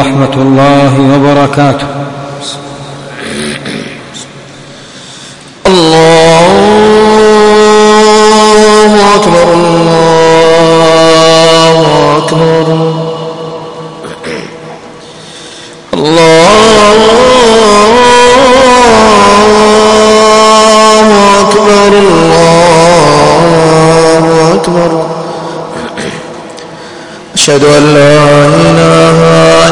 ورحمة الله وبركاته. الله أكبر الله أكبر. الله أكبر الله أكبر. أشهد أن لا إله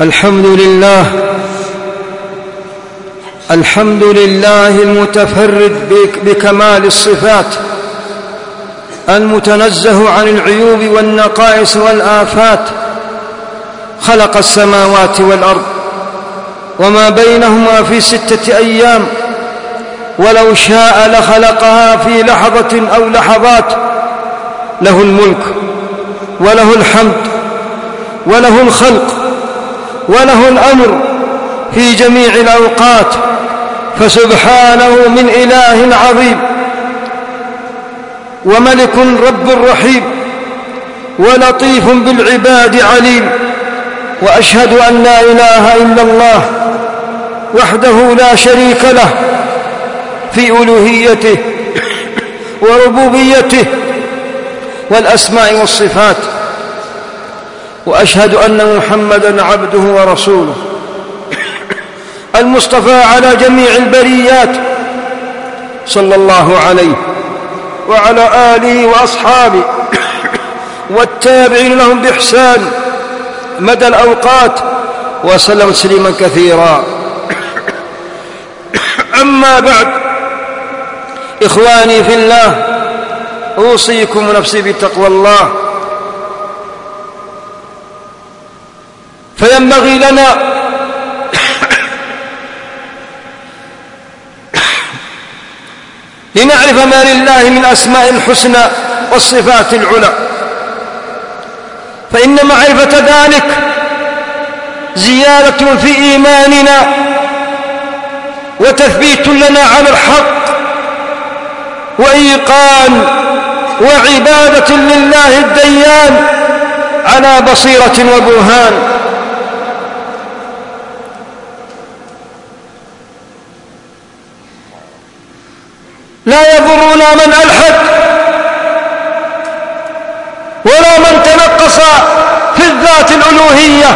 الحمد لله. الحمد لله المتفرد بك- بكمال الصفات المتنزه عن العيوب والنقائص والآفات. خلق السماوات والأرض وما بينهما في ستة أيام. ولو شاء لخلقها في لحظة أو لحظات. له الملك وله الحمد وله الخلق وله الأمر في جميع الأوقات فسبحانه من إله عظيم وملك رب رحيم ولطيف بالعباد عليم وأشهد أن لا إله إلا الله وحده لا شريك له في ألوهيته وربوبيته والأسماء والصفات. وأشهد أن محمدا عبده ورسوله. المصطفى على جميع البريات صلى الله عليه وعلى آله وأصحابه والتابعين لهم بإحسان مدى الأوقات وسلم تسليما كثيرا. أما بعد إخواني في الله أوصيكم ونفسي بتقوى الله. فينبغي لنا لنعرف ما لله من أسماء الحسنى والصفات العلى. فإن معرفة ذلك زيادة في إيماننا وتثبيت لنا على الحق وإيقان وعبادة لله الديان على بصيرة وبرهان. لا يضرنا من ألحد ولا من تنقص في الذات الألوهية.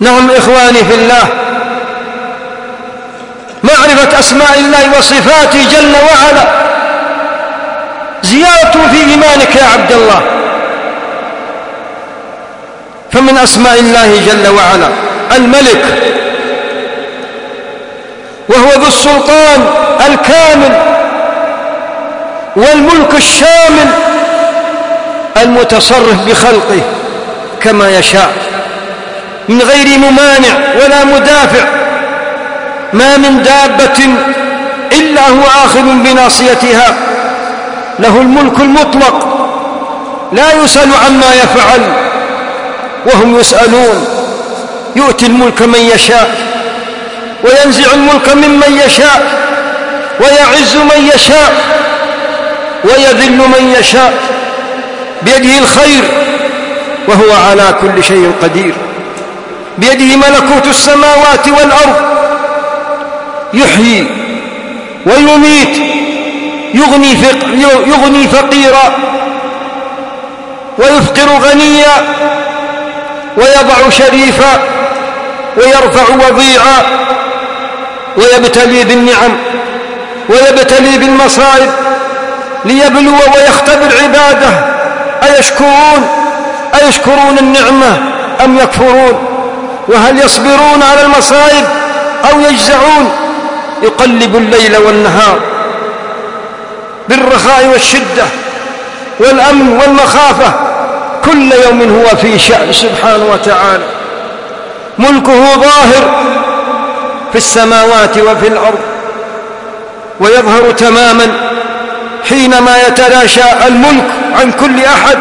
نعم إخواني في الله معرفة أسماء الله وصفاته جل وعلا زيادة في إيمانك يا عبد الله. فمن أسماء الله جل وعلا. الملك. وهو ذو السلطان الكامل. والملك الشامل. المتصرف بخلقه كما يشاء. من غير ممانع ولا مدافع. ما من دابة إلا هو آخذ بناصيتها. له الملك المطلق. لا يسأل عما يفعل. وهم يسألون. يؤتي الملك من يشاء وينزع الملك ممن يشاء ويعز من يشاء ويذل من يشاء. بيده الخير وهو على كل شيء قدير. بيده ملكوت السماوات والأرض. يحيي ويميت يغني, يغني فقيرا ويفقر غنيا. ويضع شريفا ويرفع وضيعا ويبتلي بالنعم ويبتلي بالمصائب ليبلو ويختبر عباده. أيشكرون؟ أيشكرون النعمة أم يكفرون؟ وهل يصبرون على المصائب أو يجزعون؟ يقلب الليل والنهار بالرخاء والشدة والأمن والمخافة كل يوم هو في شأن سبحانه وتعالى. ملكه ظاهر في السماوات وفي الأرض ويظهر تماما حينما يتلاشى الملك عن كل أحد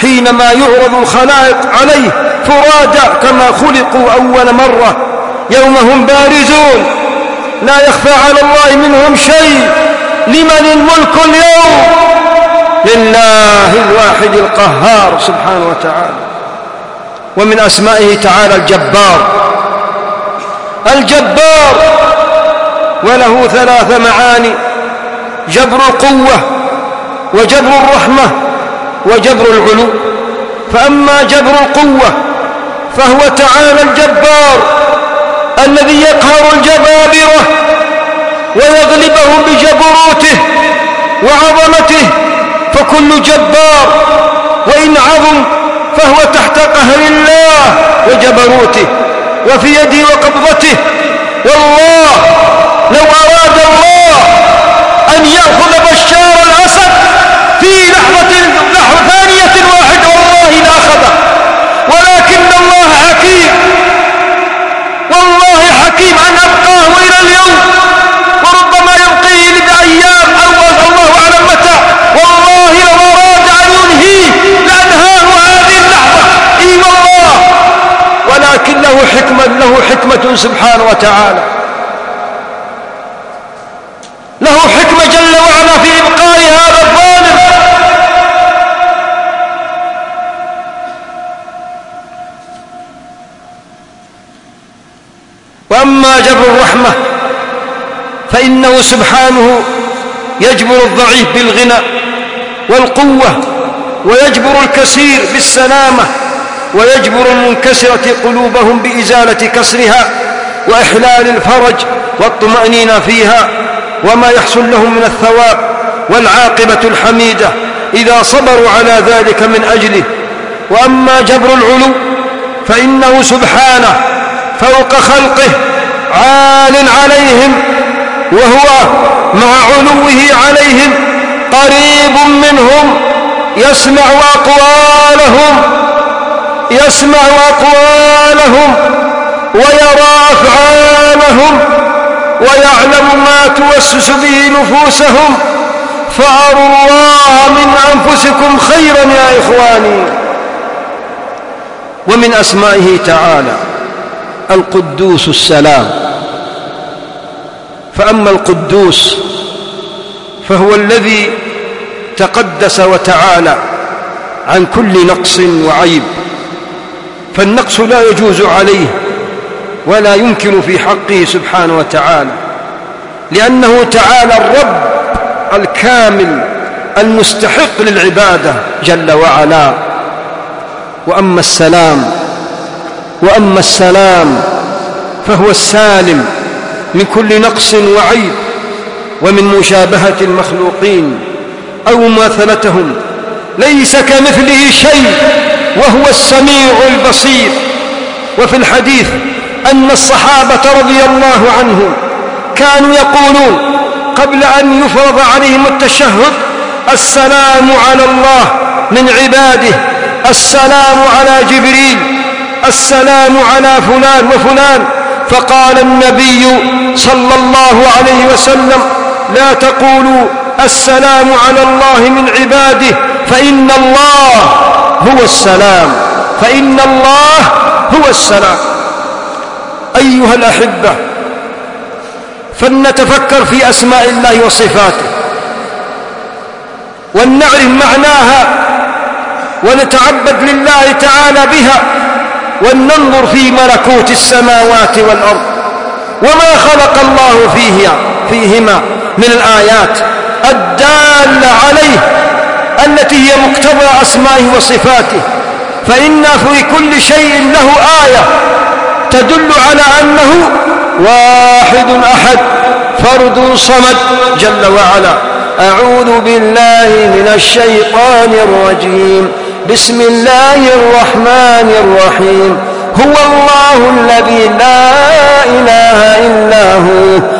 حينما يعرض الخلائق عليه فرادى كما خلقوا أول مرة. يوم هم بارزون لا يخفى على الله منهم شيء. لمن الملك اليوم؟ لله الواحد القهار سبحانه وتعالى. ومن أسمائه تعالى الجبار. الجبار وله ثلاث معاني. جبر القوة وجبر الرحمة وجبر العلو. فأما جبر القوة فهو تعالى الجبار الذي يقهر الجبابرة ويغلبهم بجبروته وعظمته فكل جبار وإن عظم فهو تحت قهر الله وجبروته وفي يده وقبضته. والله لو أراد الله أن يأخذ بشار الأسد في لحظة لحظة ثانية واحدة والله لأخذه ولكن الله حكيم والله حكيم أن أبقاه إلى اليوم وربما يبقيه لأيام أو الله أعلم متى والله لو أراد أن ينهيه لأنهاه هذه اللحظة إي والله ولكن له حكمة له حكمة سبحانه وتعالى. له حكمة جل وعلا في إبقاء هذا الظالم. وأما جبر الرحمة فإنه سبحانه يجبر الضعيف بالغنى والقوة ويجبر الكثير بالسلامة. ويجبر المنكسرة قلوبهم بإزالة كسرها وإحلال الفرج والطمأنينة فيها وما يحصل لهم من الثواب والعاقبة الحميدة إذا صبروا على ذلك من أجله. وأما جبر العلو فإنه سبحانه فوق خلقه عال عليهم وهو مع علوه عليهم قريب منهم يسمع أقوالهم يسمع أقوالهم ويرى أفعالهم ويعلم ما توسس به نفوسهم فأروا الله من أنفسكم خيرا يا إخواني ومن أسمائه تعالى القدوس السلام فأما القدوس فهو الذي تقدس وتعالى عن كل نقص وعيب فالنقص لا يجوز عليه ولا يمكن في حقه سبحانه وتعالى لأنه تعالى الرب الكامل المستحق للعبادة جل وعلا. وأما السلام وأما السلام فهو السالم من كل نقص وعيب ومن مشابهة المخلوقين أو مماثلتهم ليس كمثله شيء. وهو السميع البصير. وفي الحديث أن الصحابة رضي الله عنهم كانوا يقولون قبل أن يفرض عليهم التشهد السلام على الله من عباده السلام على جبريل السلام على فلان وفلان. فقال النبي صلى الله عليه وسلم لا تقولوا السلام على الله من عباده فإن الله هو السلام. فإن الله هو السلام. أيها الأحبة فلنتفكر في أسماء الله وصفاته ولنعرف معناها ونتعبد لله تعالى بها ولننظر في ملكوت السماوات والأرض وما خلق الله فيها فيهما من الآيات الدالة عليه التي هي مقتضى أسمائه وصفاته فإن في كل شيء له آية تدل على أنه واحد أحد فرد صمد جل وعلا. أعوذ بالله من الشيطان الرجيم. بسم الله الرحمن الرحيم. هو الله الذي لا إله إلا هو.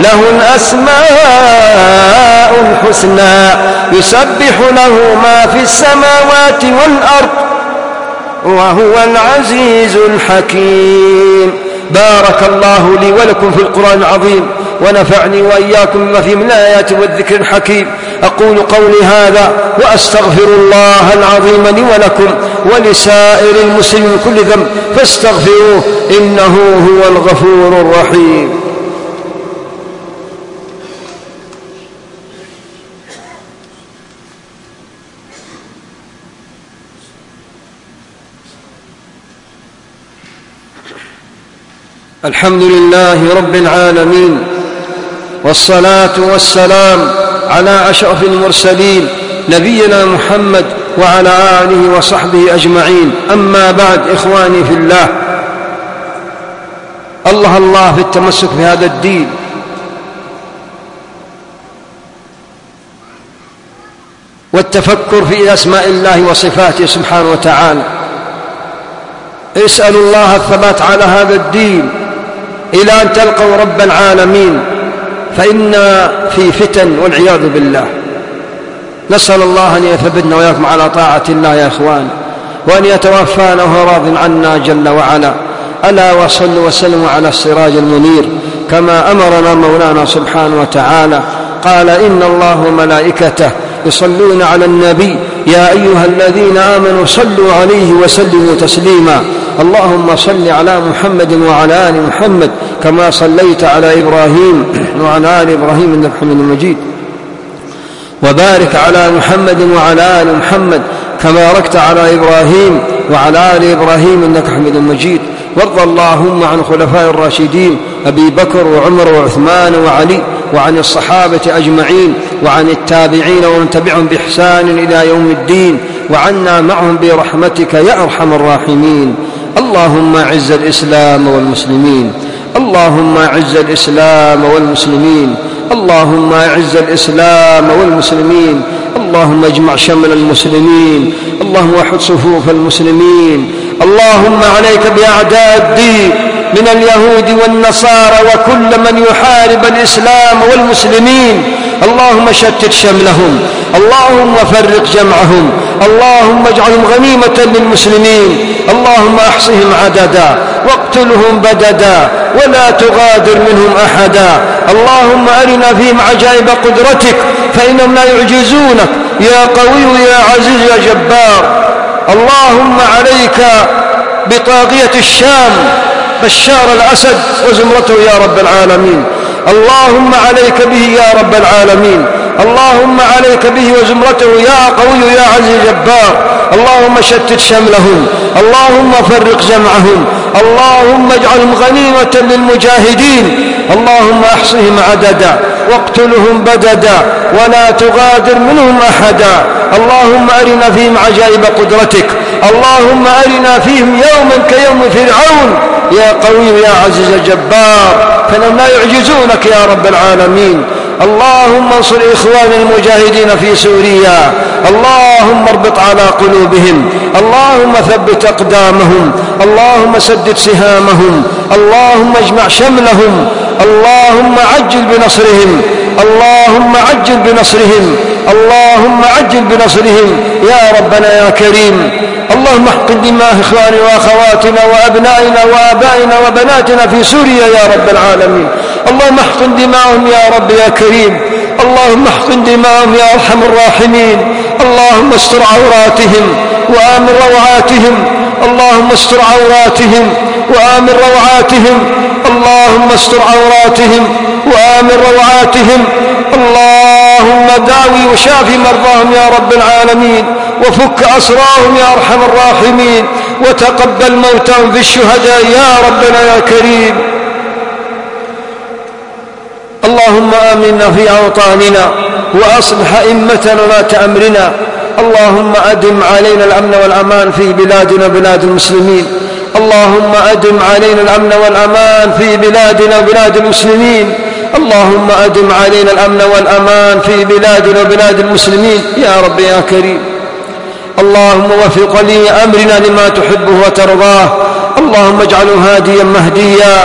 له الأسماء الحسنى. يسبح له ما في السماوات والأرض وهو العزيز الحكيم. بارك الله لي ولكم في القرآن العظيم ونفعني وإياكم بما فيه من الآيات والذكر الحكيم. أقول قولي هذا وأستغفر الله العظيم لي ولكم ولسائر المسلمين كل ذنب فاستغفروه إنه هو الغفور الرحيم. الحمد لله رب العالمين والصلاة والسلام على أشرف المرسلين نبينا محمد وعلى آله وصحبه أجمعين. أما بعد إخواني في الله الله الله في التمسك بهذا الدين. والتفكر في أسماء الله وصفاته سبحانه وتعالى. اسألوا الله الثبات على هذا الدين. إلى أن تلقوا رب العالمين فإن في فتن والعياذ بالله. نسأل الله أن يثبتنا وإياكم على طاعة الله يا إخوان وأن يتوفانا وهو راض عنا جل وعلا. ألا وصلوا وسلموا على السراج المنير كما أمرنا مولانا سبحانه وتعالى. قال إن الله وملائكته يصلون على النبي يا أيها الذين آمنوا صلوا عليه وسلموا تسليما. اللهم صل على محمد وعلى آل محمد كما صليت على إبراهيم وعلى آل إبراهيم إنك حميد مجيد. وبارك على محمد وعلى آل محمد كما باركت على إبراهيم وعلى آل إبراهيم إنك حميد مجيد. وارض اللهم عن خلفاء الراشدين أبي بكر وعمر وعثمان وعلي وعن الصحابة أجمعين وعن التابعين ومن تبعهم بإحسان إلى يوم الدين وعنا معهم برحمتك يا أرحم الراحمين. اللهم أعز الإسلام والمسلمين. اللهم أعز الإسلام والمسلمين. اللهم أعز الإسلام والمسلمين. اللهم اجمع شمل المسلمين. اللهم احد صفوف المسلمين. اللهم عليك بأعداء الدين. من اليهود والنصارى وكل من يحارب الإسلام والمسلمين. اللهم شتت شملهم اللهم فرق جمعهم اللهم اجعلهم غنيمة للمسلمين اللهم أحصهم عددا واقتلهم بددا ولا تغادر منهم أحدا. اللهم أرنا فيهم عجائب قدرتك فإنهم لا يعجزونك. يا قوي يا عزيز يا جبار اللهم عليك بطاغية الشام بشار الأسد وزمرته يا رب العالمين. اللهم عليك به يا رب العالمين. اللهم عليك به وزمرته يا قوي يا عزيز جبار اللهم شتت شملهم. اللهم فرق جمعهم. اللهم اجعلهم غنيمة للمجاهدين. اللهم أحصهم عددا واقتلهم بددا ولا تغادر منهم أحدا. اللهم أرنا فيهم عجائب قدرتك. اللهم أرنا فيهم يوما كيوم فرعون. يا قوي يا عزيز الجبار فإنهم لا يعجزونك يا رب العالمين. اللهم انصر إخواننا المجاهدين في سوريا. اللهم اربط على قلوبهم. اللهم ثبت أقدامهم. اللهم سدد سهامهم. اللهم اجمع شملهم. اللهم عجل بنصرهم. اللهم عجل بنصرهم. اللهم عجل بنصرهم. يا ربنا يا كريم. اللهم احقن دماء إخواننا وأخواتنا وأبنائنا وآبائنا وبناتنا في سوريا يا رب العالمين. اللهم احقن دماءهم يا رب يا كريم. اللهم احقن دماءهم يا أرحم الراحمين. اللهم استر عوراتهم وآمن روعاتهم. اللهم استر عوراتهم وآمن روعاتهم. اللهم استر عوراتهم وآمن روعاتهم. اللهم داوي وشافي مرضاهم يا رب العالمين. وفك أسراهم يا أرحم الراحمين وتقبل موتهم في الشهداء يا ربنا يا كريم. اللهم آمنا في أوطاننا وأصلح أئمتنا ولاة أمرنا. اللهم أدم علينا الأمن والأمان في بلادنا بلاد المسلمين. اللهم أدم علينا الأمن والأمان في بلادنا وبلاد المسلمين. اللهم أدم علينا الأمن والأمان في بلادنا وبلاد المسلمين. يا رب يا كريم. اللهم وفق لي أمرنا لما تحبه وترضاه. اللهم اجعله هاديا مهديا.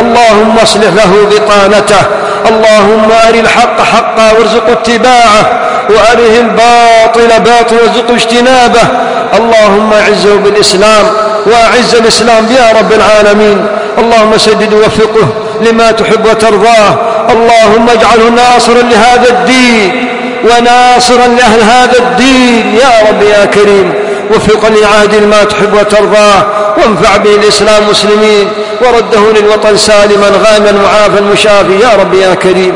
اللهم اصلح له بطانته. اللهم أر الحق حقا وارزق اتباعه. وأره الباطل باطل وارزق اجتنابه. اللهم أعزه بالإسلام وأعز الإسلام يا رب العالمين. اللهم سدد وفقه لما تحب وترضاه. اللهم اجعله ناصرا لهذا الدين. وناصرا لأهل هذا الدين. يا رب يا كريم وفق لعادل ما تحب وترضاه وانفع به الإسلام مسلمين ورده للوطن سالما غانما معافا مشافي. يا رب يا كريم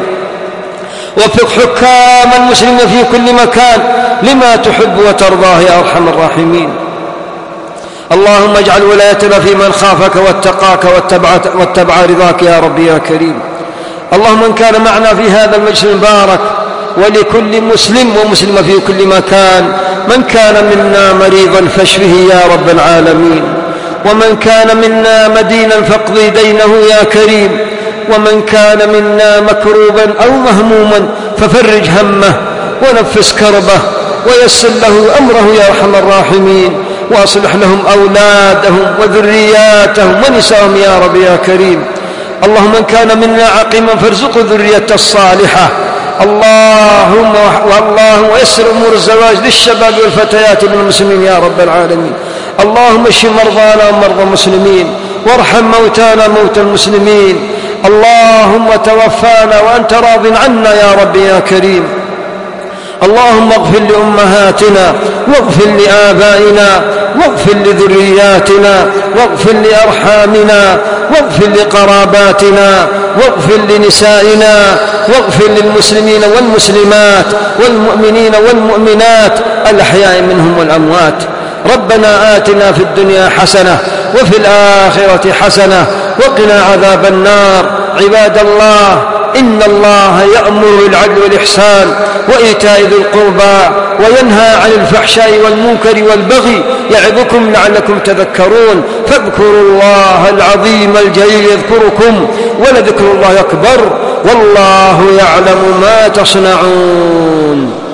وفق حكام المسلمين في كل مكان لما تحب وترضاه يا أرحم الراحمين. اللهم اجعل ولايتنا في من خافك واتقاك واتبع, واتبع رضاك يا رب يا كريم. اللهم من كان معنا في هذا المجلس المبارك ولكل مسلم ومسلمة في كل مكان. من كان منا مريضا فاشفه يا رب العالمين. ومن كان منا مدينا فاقضي دينه يا كريم. ومن كان منا مكروبا أو مهموما ففرج همه ونفس كربه ويسر له أمره يا أرحم الراحمين. وأصلح لهم أولادهم وذرياتهم ونساءهم يا رب يا كريم. اللهم من كان منا عقيما فارزقه ذرية الصالحة. اللهم والله ويسر أمور الزواج للشباب والفتيات من المسلمين يا رب العالمين. اللهم اشف مرضانا ومرضى المسلمين وارحم موتانا موتى المسلمين. اللهم توفانا وأنت راض عنا يا رب يا كريم. اللهم اغفر لأمهاتنا واغفر لآبائنا واغفر لذرياتنا واغفر لأرحامنا واغفر لقراباتنا واغفر لنسائنا واغفر للمسلمين والمسلمات والمؤمنين والمؤمنات الأحياء منهم والأموات. ربنا آتنا في الدنيا حسنة وفي الآخرة حسنة وقنا عذاب النار. عباد الله إن الله يأمر بالعدل والإحسان وإيتاء ذي القربى وينهى عن الفحشاء والمنكر والبغي يعظكم لعلكم تذكرون فاذكروا الله العظيم الجليل يذكركم ولذكر الله أكبر والله يعلم ما تصنعون